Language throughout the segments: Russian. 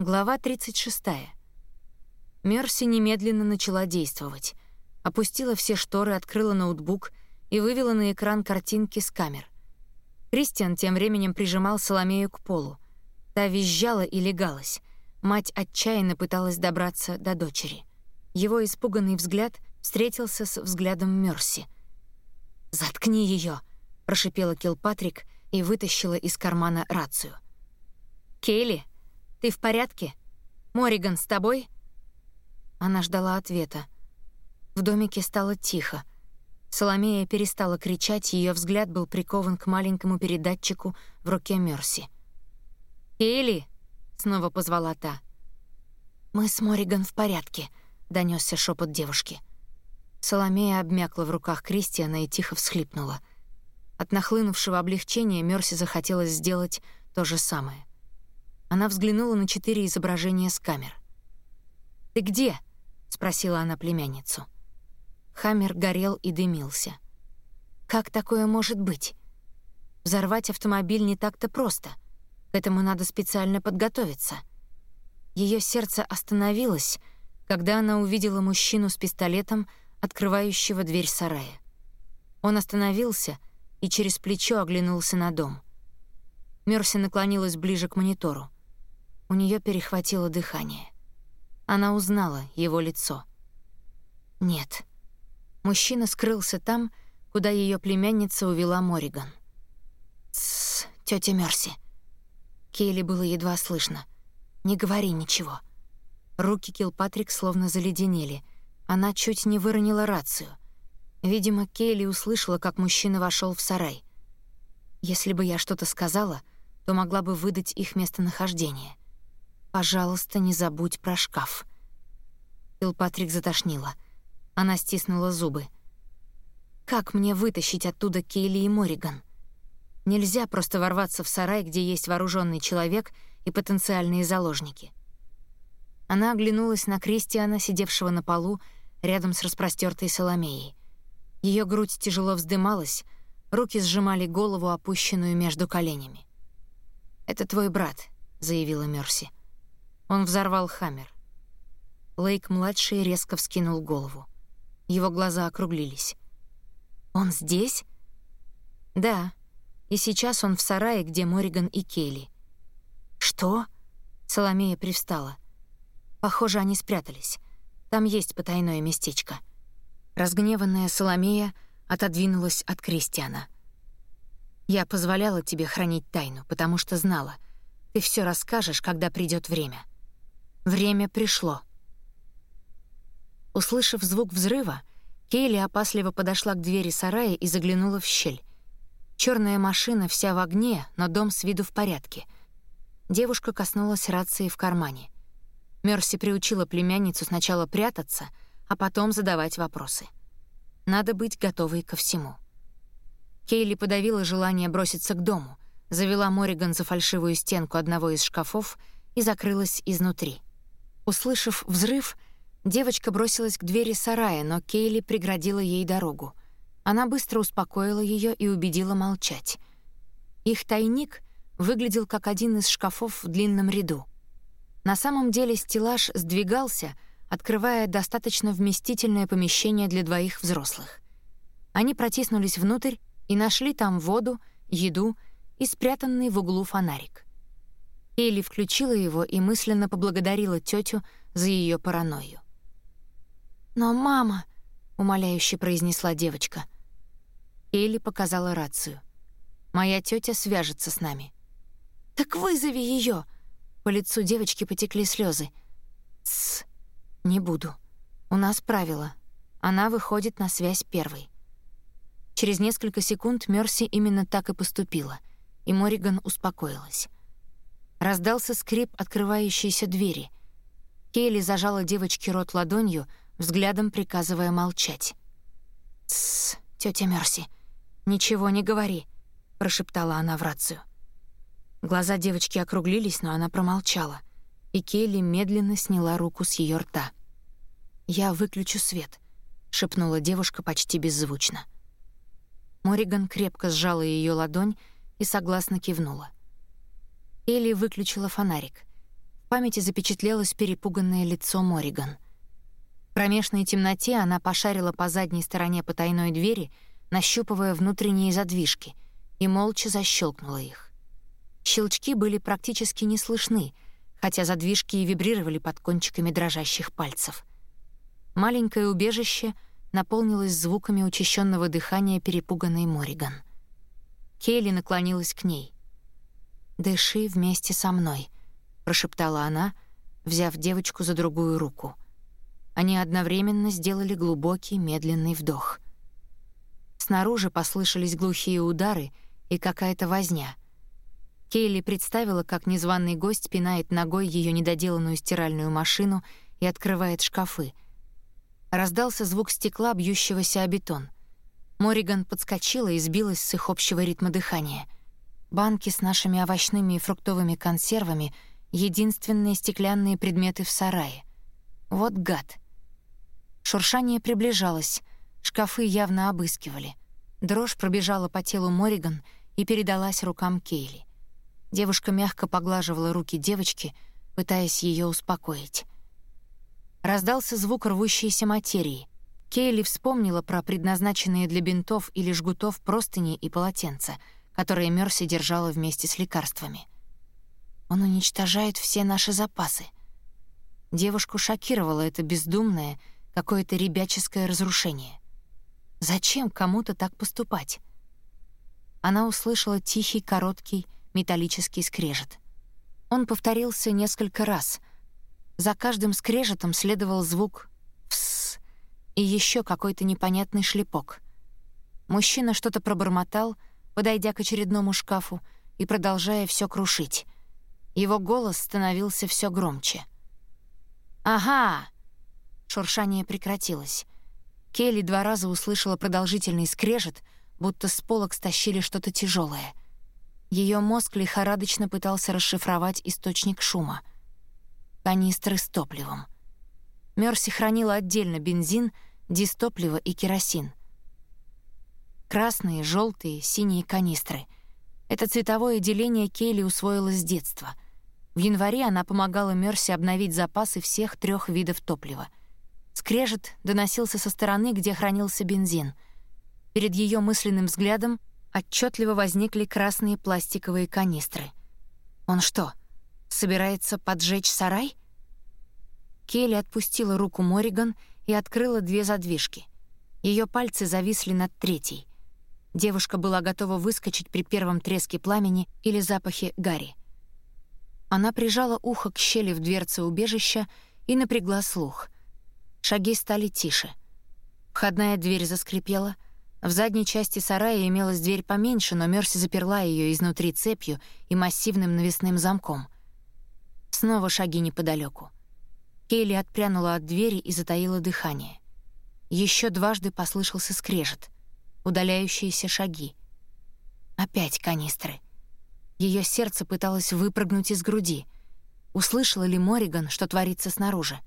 Глава 36. Мерси немедленно начала действовать. Опустила все шторы, открыла ноутбук и вывела на экран картинки с камер. Кристиан тем временем прижимал Соломею к полу. Та визжала и легалась. Мать отчаянно пыталась добраться до дочери. Его испуганный взгляд встретился с взглядом Мерси. «Заткни ее, прошипела Килпатрик и вытащила из кармана рацию. «Кейли, ты в порядке? Мориган с тобой?» Она ждала ответа. В домике стало тихо. Соломея перестала кричать, ее взгляд был прикован к маленькому передатчику в руке Мерси. «Кейли!» — снова позвала та. «Мы с Мориган в порядке», — донесся шепот девушки. Соломея обмякла в руках Кристиана и тихо всхлипнула. От нахлынувшего облегчения Мерси захотелось сделать то же самое. Она взглянула на четыре изображения с камер. «Ты где?» — спросила она племянницу. Хаммер горел и дымился. «Как такое может быть? Взорвать автомобиль не так-то просто. К этому надо специально подготовиться». Ее сердце остановилось, когда она увидела мужчину с пистолетом, открывающего дверь сарая. Он остановился и через плечо оглянулся на дом. Мерси наклонилась ближе к монитору. У нее перехватило дыхание. Она узнала его лицо. Нет. Мужчина скрылся там, куда ее племянница увела Мориган. «Тссс, тетя Мерси». Кейли было едва слышно. «Не говори ничего». Руки Килпатрик словно заледенели. Она чуть не выронила рацию. Видимо, Кейли услышала, как мужчина вошел в сарай. Если бы я что-то сказала, то могла бы выдать их местонахождение. Пожалуйста, не забудь про шкаф. Патрик затошнила. Она стиснула зубы. Как мне вытащить оттуда Кейли и Мориган? Нельзя просто ворваться в сарай, где есть вооруженный человек и потенциальные заложники. Она оглянулась на Кристиана, сидевшего на полу рядом с распростертой Соломеей. Ее грудь тяжело вздымалась, руки сжимали голову, опущенную между коленями. «Это твой брат», — заявила Мерси. Он взорвал Хаммер. Лейк-младший резко вскинул голову. Его глаза округлились. «Он здесь?» «Да. И сейчас он в сарае, где Мориган и Кейли». «Что?» Соломея привстала. «Похоже, они спрятались. Там есть потайное местечко». Разгневанная Соломея отодвинулась от Кристиана. «Я позволяла тебе хранить тайну, потому что знала. Ты все расскажешь, когда придет время. Время пришло. Услышав звук взрыва, Кейли опасливо подошла к двери сарая и заглянула в щель. Черная машина вся в огне, но дом с виду в порядке. Девушка коснулась рации в кармане. Мерси приучила племянницу сначала прятаться, а потом задавать вопросы. Надо быть готовой ко всему. Кейли подавила желание броситься к дому, завела Мориган за фальшивую стенку одного из шкафов и закрылась изнутри. Услышав взрыв, девочка бросилась к двери сарая, но Кейли преградила ей дорогу. Она быстро успокоила ее и убедила молчать. Их тайник выглядел как один из шкафов в длинном ряду. На самом деле стеллаж сдвигался, открывая достаточно вместительное помещение для двоих взрослых. Они протиснулись внутрь и нашли там воду, еду и спрятанный в углу фонарик. Элли включила его и мысленно поблагодарила тетю за ее паранойю. «Но мама...» — умоляюще произнесла девочка. Элли показала рацию. «Моя тетя свяжется с нами». «Так вызови ее!» По лицу девочки потекли слезы. «Тссс, не буду. У нас правило. Она выходит на связь первой». Через несколько секунд Мерси именно так и поступила, и Мориган успокоилась. Раздался скрип открывающейся двери. Кейли зажала девочке рот ладонью, взглядом приказывая молчать. «Тссс, тётя Мерси, ничего не говори», — прошептала она в рацию. Глаза девочки округлились, но она промолчала, и Кейли медленно сняла руку с ее рта. «Я выключу свет», — шепнула девушка почти беззвучно. Мориган крепко сжала ее ладонь и согласно кивнула. Элли выключила фонарик. В памяти запечатлелось перепуганное лицо Мориган. В кромешной темноте она пошарила по задней стороне потайной двери, нащупывая внутренние задвижки, и молча защелкнула их. Щелчки были практически не слышны, хотя задвижки и вибрировали под кончиками дрожащих пальцев. Маленькое убежище наполнилось звуками учащенного дыхания перепуганной Мориган. Келли наклонилась к ней. «Дыши вместе со мной», прошептала она, взяв девочку за другую руку. Они одновременно сделали глубокий, медленный вдох. Снаружи послышались глухие удары и какая-то возня. Кейли представила, как незваный гость пинает ногой ее недоделанную стиральную машину и открывает шкафы. Раздался звук стекла, бьющегося о бетон. Мориган подскочила и сбилась с их общего ритма дыхания. Банки с нашими овощными и фруктовыми консервами — единственные стеклянные предметы в сарае. Вот гад. Шуршание приближалось, шкафы явно обыскивали. Дрожь пробежала по телу Мориган и передалась рукам Кейли. Девушка мягко поглаживала руки девочки, пытаясь ее успокоить. Раздался звук рвущейся материи. Кейли вспомнила про предназначенные для бинтов или жгутов простыни и полотенца, которые Мерси держала вместе с лекарствами. Он уничтожает все наши запасы. Девушку шокировало это бездумное, какое-то ребяческое разрушение. Зачем кому-то так поступать? Она услышала тихий, короткий, металлический скрежет. Он повторился несколько раз. За каждым скрежетом следовал звук «псс» и еще какой-то непонятный шлепок. Мужчина что-то пробормотал, подойдя к очередному шкафу и продолжая все крушить — его голос становился все громче. «Ага!» Шуршание прекратилось. Келли два раза услышала продолжительный скрежет, будто с полок стащили что-то тяжелое. Ее мозг лихорадочно пытался расшифровать источник шума. Канистры с топливом. Мерси хранила отдельно бензин, дистопливо и керосин. Красные, желтые, синие канистры — это цветовое деление Кейли усвоила с детства. В январе она помогала Мерси обновить запасы всех трех видов топлива. Скрежет доносился со стороны, где хранился бензин. Перед ее мысленным взглядом отчетливо возникли красные пластиковые канистры. Он что, собирается поджечь сарай? Келли отпустила руку Мориган и открыла две задвижки. Ее пальцы зависли над третьей. Девушка была готова выскочить при первом треске пламени или запахе гари. Она прижала ухо к щели в дверце убежища и напрягла слух. Шаги стали тише. Входная дверь заскрипела. В задней части сарая имелась дверь поменьше, но Мерси заперла ее изнутри цепью и массивным навесным замком. Снова шаги неподалеку. Кейли отпрянула от двери и затаила дыхание. Еще дважды послышался скрежет — удаляющиеся шаги. Опять канистры. Ее сердце пыталось выпрыгнуть из груди. Услышала ли Мориган, что творится снаружи?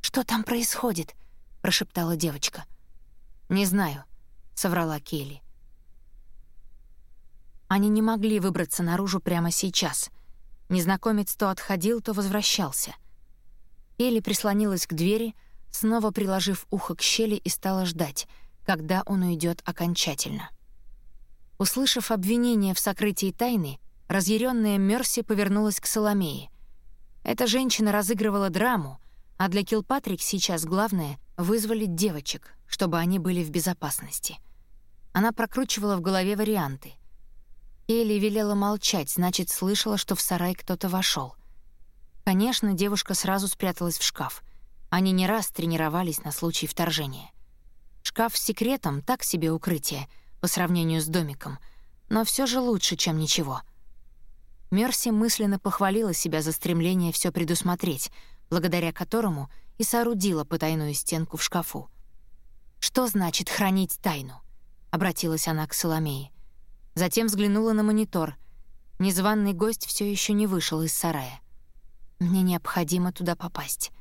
«Что там происходит?» — прошептала девочка. «Не знаю», — соврала Келли. Они не могли выбраться наружу прямо сейчас. Незнакомец то отходил, то возвращался. Келли прислонилась к двери, снова приложив ухо к щели и стала ждать — когда он уйдет окончательно. Услышав обвинение в сокрытии тайны, разъяренная Мерси повернулась к Соломее. Эта женщина разыгрывала драму, а для Килпатрик сейчас главное — вызволить девочек, чтобы они были в безопасности. Она прокручивала в голове варианты. Элли велела молчать, значит, слышала, что в сарай кто-то вошел. Конечно, девушка сразу спряталась в шкаф. Они не раз тренировались на случай вторжения. Шкаф с секретом — так себе укрытие по сравнению с домиком, но все же лучше, чем ничего. Мерси мысленно похвалила себя за стремление все предусмотреть, благодаря которому и соорудила потайную стенку в шкафу. «Что значит хранить тайну?» — обратилась она к Соломее. Затем взглянула на монитор. Незваный гость все еще не вышел из сарая. «Мне необходимо туда попасть.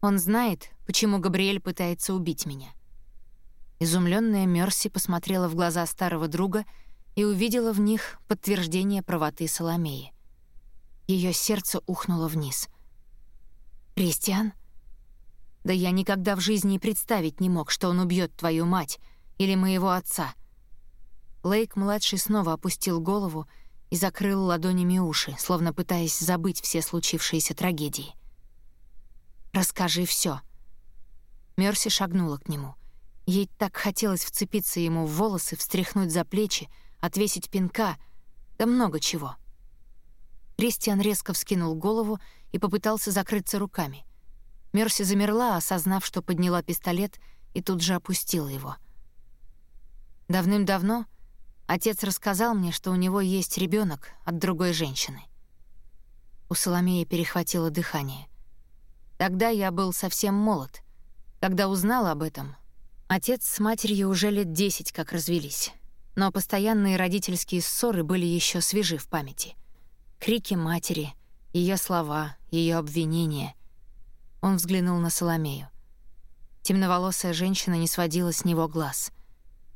Он знает, почему Габриэль пытается убить меня». Изумленная Мерси посмотрела в глаза старого друга и увидела в них подтверждение правоты Соломеи. Ее сердце ухнуло вниз. «Кристиан?» «Да я никогда в жизни и представить не мог, что он убьет твою мать или моего отца». Лейк-младший снова опустил голову и закрыл ладонями уши, словно пытаясь забыть все случившиеся трагедии. «Расскажи все. Мерси шагнула к нему. Ей так хотелось вцепиться ему в волосы, встряхнуть за плечи, отвесить пинка, да много чего. Кристиан резко вскинул голову и попытался закрыться руками. Мерси замерла, осознав, что подняла пистолет, и тут же опустила его. Давным-давно отец рассказал мне, что у него есть ребенок от другой женщины. У Соломеи перехватило дыхание. Тогда я был совсем молод. Когда узнал об этом, отец с матерью уже лет десять как развелись, но постоянные родительские ссоры были еще свежи в памяти. Крики матери, ее слова, ее обвинения. Он взглянул на Соломею. Темноволосая женщина не сводила с него глаз.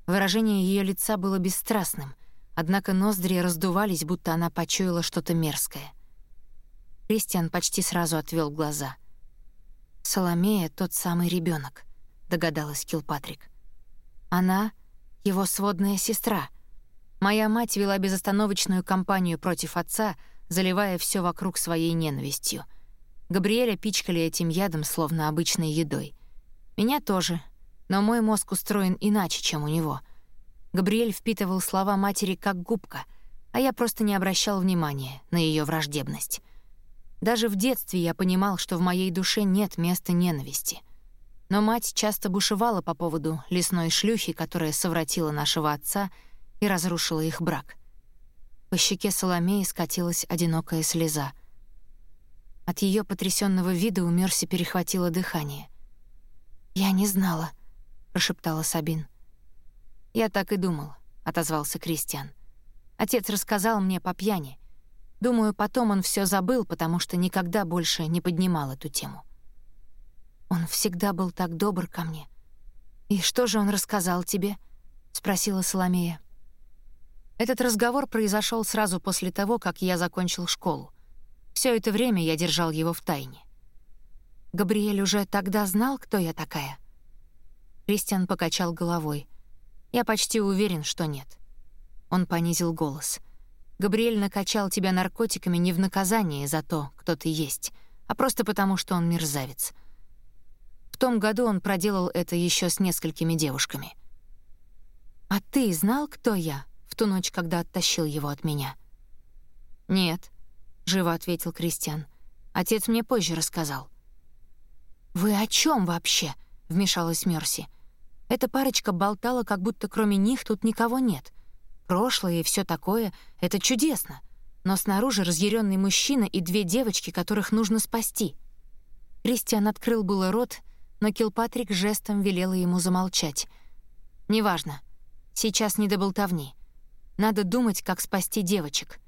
Выражение ее лица было бесстрастным, однако ноздри раздувались, будто она почуяла что-то мерзкое. Кристиан почти сразу отвел глаза — Соломея — тот самый ребенок, догадалась Килпатрик. Она — его сводная сестра. Моя мать вела безостановочную кампанию против отца, заливая все вокруг своей ненавистью. Габриэля пичкали этим ядом, словно обычной едой. Меня тоже, но мой мозг устроен иначе, чем у него. Габриэль впитывал слова матери как губка, а я просто не обращал внимания на ее враждебность. Даже в детстве я понимал, что в моей душе нет места ненависти. Но мать часто бушевала по поводу лесной шлюхи, которая совратила нашего отца и разрушила их брак. По щеке Соломеи скатилась одинокая слеза. От ее потрясенного вида у Мерси перехватило дыхание. «Я не знала», — прошептала Сабин. «Я так и думал», — отозвался Кристиан. «Отец рассказал мне по пьяни. Думаю, потом он все забыл, потому что никогда больше не поднимал эту тему. Он всегда был так добр ко мне. «И что же он рассказал тебе?» — спросила Соломея. Этот разговор произошел сразу после того, как я закончил школу. Все это время я держал его в тайне. Габриэль уже тогда знал, кто я такая? Кристиан покачал головой. Я почти уверен, что нет. Он понизил голос. Габриэль накачал тебя наркотиками не в наказание за то, кто ты есть, а просто потому, что он мерзавец. Том году он проделал это еще с несколькими девушками. «А ты знал, кто я?» в ту ночь, когда оттащил его от меня. «Нет», — живо ответил Кристиан. «Отец мне позже рассказал». «Вы о чем вообще?» — вмешалась Мерси. Эта парочка болтала, как будто кроме них тут никого нет прошлое и все такое — это чудесно. Но снаружи разъяренный мужчина и две девочки, которых нужно спасти. Кристиан открыл было рот, но Килпатрик жестом велела ему замолчать. «Неважно. Сейчас не до болтовни. Надо думать, как спасти девочек».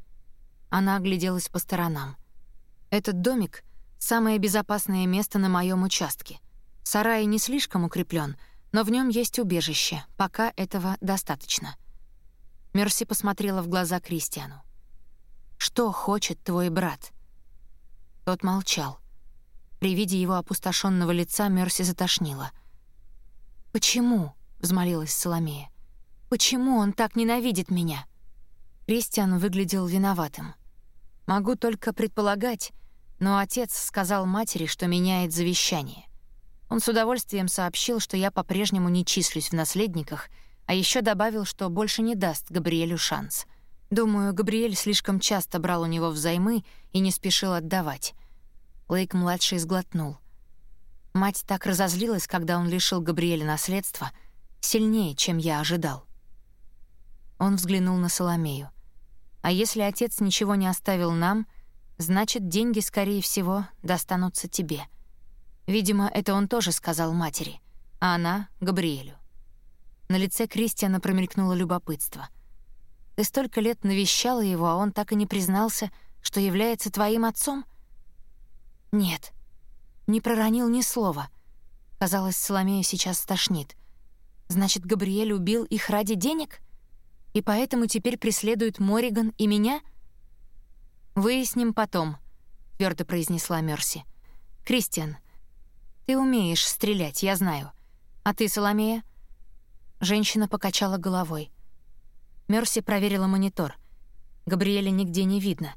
Она огляделась по сторонам. «Этот домик — самое безопасное место на моем участке. Сарай не слишком укреплен, но в нем есть убежище, пока этого достаточно». Мерси посмотрела в глаза Кристиану. «Что хочет твой брат?» Тот молчал. При виде его опустошенного лица Мерси затошнила. «Почему?» — взмолилась Соломея. «Почему он так ненавидит меня?» Кристиан выглядел виноватым. «Могу только предполагать, но отец сказал матери, что меняет завещание. Он с удовольствием сообщил, что я по-прежнему не числюсь в наследниках — а еще добавил, что больше не даст Габриэлю шанс. Думаю, Габриэль слишком часто брал у него взаймы и не спешил отдавать. Лейк-младший сглотнул. Мать так разозлилась, когда он лишил Габриэля наследства, сильнее, чем я ожидал. Он взглянул на Соломею. А если отец ничего не оставил нам, значит, деньги, скорее всего, достанутся тебе. Видимо, это он тоже сказал матери, а она — Габриэлю. На лице Кристиана промелькнуло любопытство. «Ты столько лет навещала его, а он так и не признался, что является твоим отцом?» «Нет». Не проронил ни слова. Казалось, Соломея сейчас стошнит. «Значит, Габриэль убил их ради денег? И поэтому теперь преследует Мориган и меня?» «Выясним потом», — твердо произнесла Мерси. «Кристиан, ты умеешь стрелять, я знаю. А ты, Соломея?» Женщина покачала головой. Мерси проверила монитор. Габриэля нигде не видно.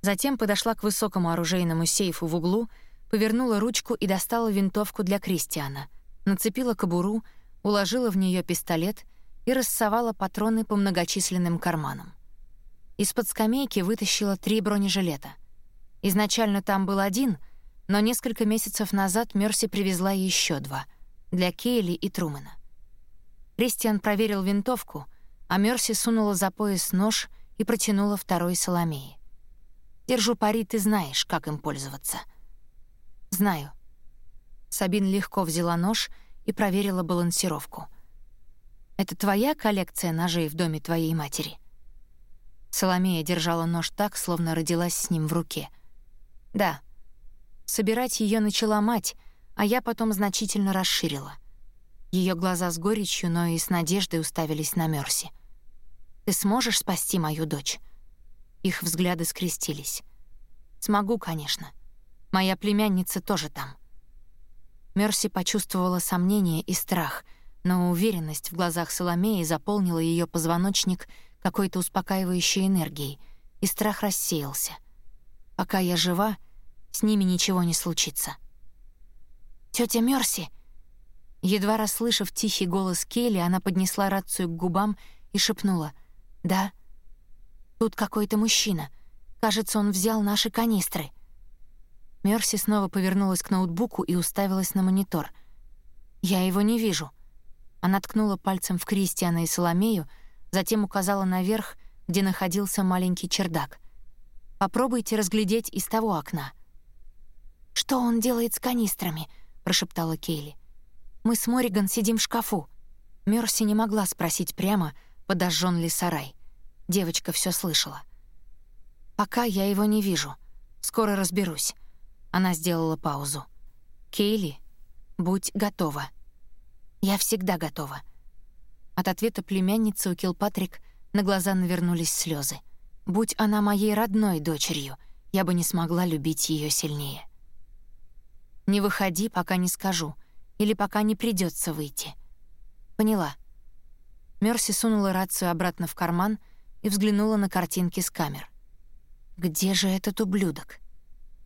Затем подошла к высокому оружейному сейфу в углу, повернула ручку и достала винтовку для Кристиана. Нацепила кобуру, уложила в нее пистолет и рассовала патроны по многочисленным карманам. Из-под скамейки вытащила три бронежилета. Изначально там был один, но несколько месяцев назад Мерси привезла еще два — для Кейли и Трумана. Кристиан проверил винтовку, а Мерси сунула за пояс нож и протянула второй Соломеи. «Держу пари, ты знаешь, как им пользоваться». «Знаю». Сабин легко взяла нож и проверила балансировку. «Это твоя коллекция ножей в доме твоей матери?» Соломея держала нож так, словно родилась с ним в руке. «Да». Собирать ее начала мать, а я потом значительно расширила. Ее глаза с горечью, но и с надеждой уставились на Мерси. «Ты сможешь спасти мою дочь?» Их взгляды скрестились. «Смогу, конечно. Моя племянница тоже там». Мерси почувствовала сомнение и страх, но уверенность в глазах Соломеи заполнила ее позвоночник какой-то успокаивающей энергией, и страх рассеялся. Пока я жива, с ними ничего не случится. «Тётя Мерси!» Едва расслышав тихий голос Келли, она поднесла рацию к губам и шепнула. «Да, тут какой-то мужчина. Кажется, он взял наши канистры». Мерси снова повернулась к ноутбуку и уставилась на монитор. «Я его не вижу». Она ткнула пальцем в Кристиана и Соломею, затем указала наверх, где находился маленький чердак. «Попробуйте разглядеть из того окна». «Что он делает с канистрами?» — прошептала Кейли. «Мы с Мориган сидим в шкафу». Мерси не могла спросить прямо, подожжен ли сарай. Девочка все слышала. «Пока я его не вижу. Скоро разберусь». Она сделала паузу. «Кейли, будь готова». «Я всегда готова». От ответа племянницы у Килпатрик на глаза навернулись слезы. Будь она моей родной дочерью, я бы не смогла любить ее сильнее. «Не выходи, пока не скажу, или пока не придется выйти». «Поняла». Мерси сунула рацию обратно в карман и взглянула на картинки с камер. «Где же этот ублюдок?»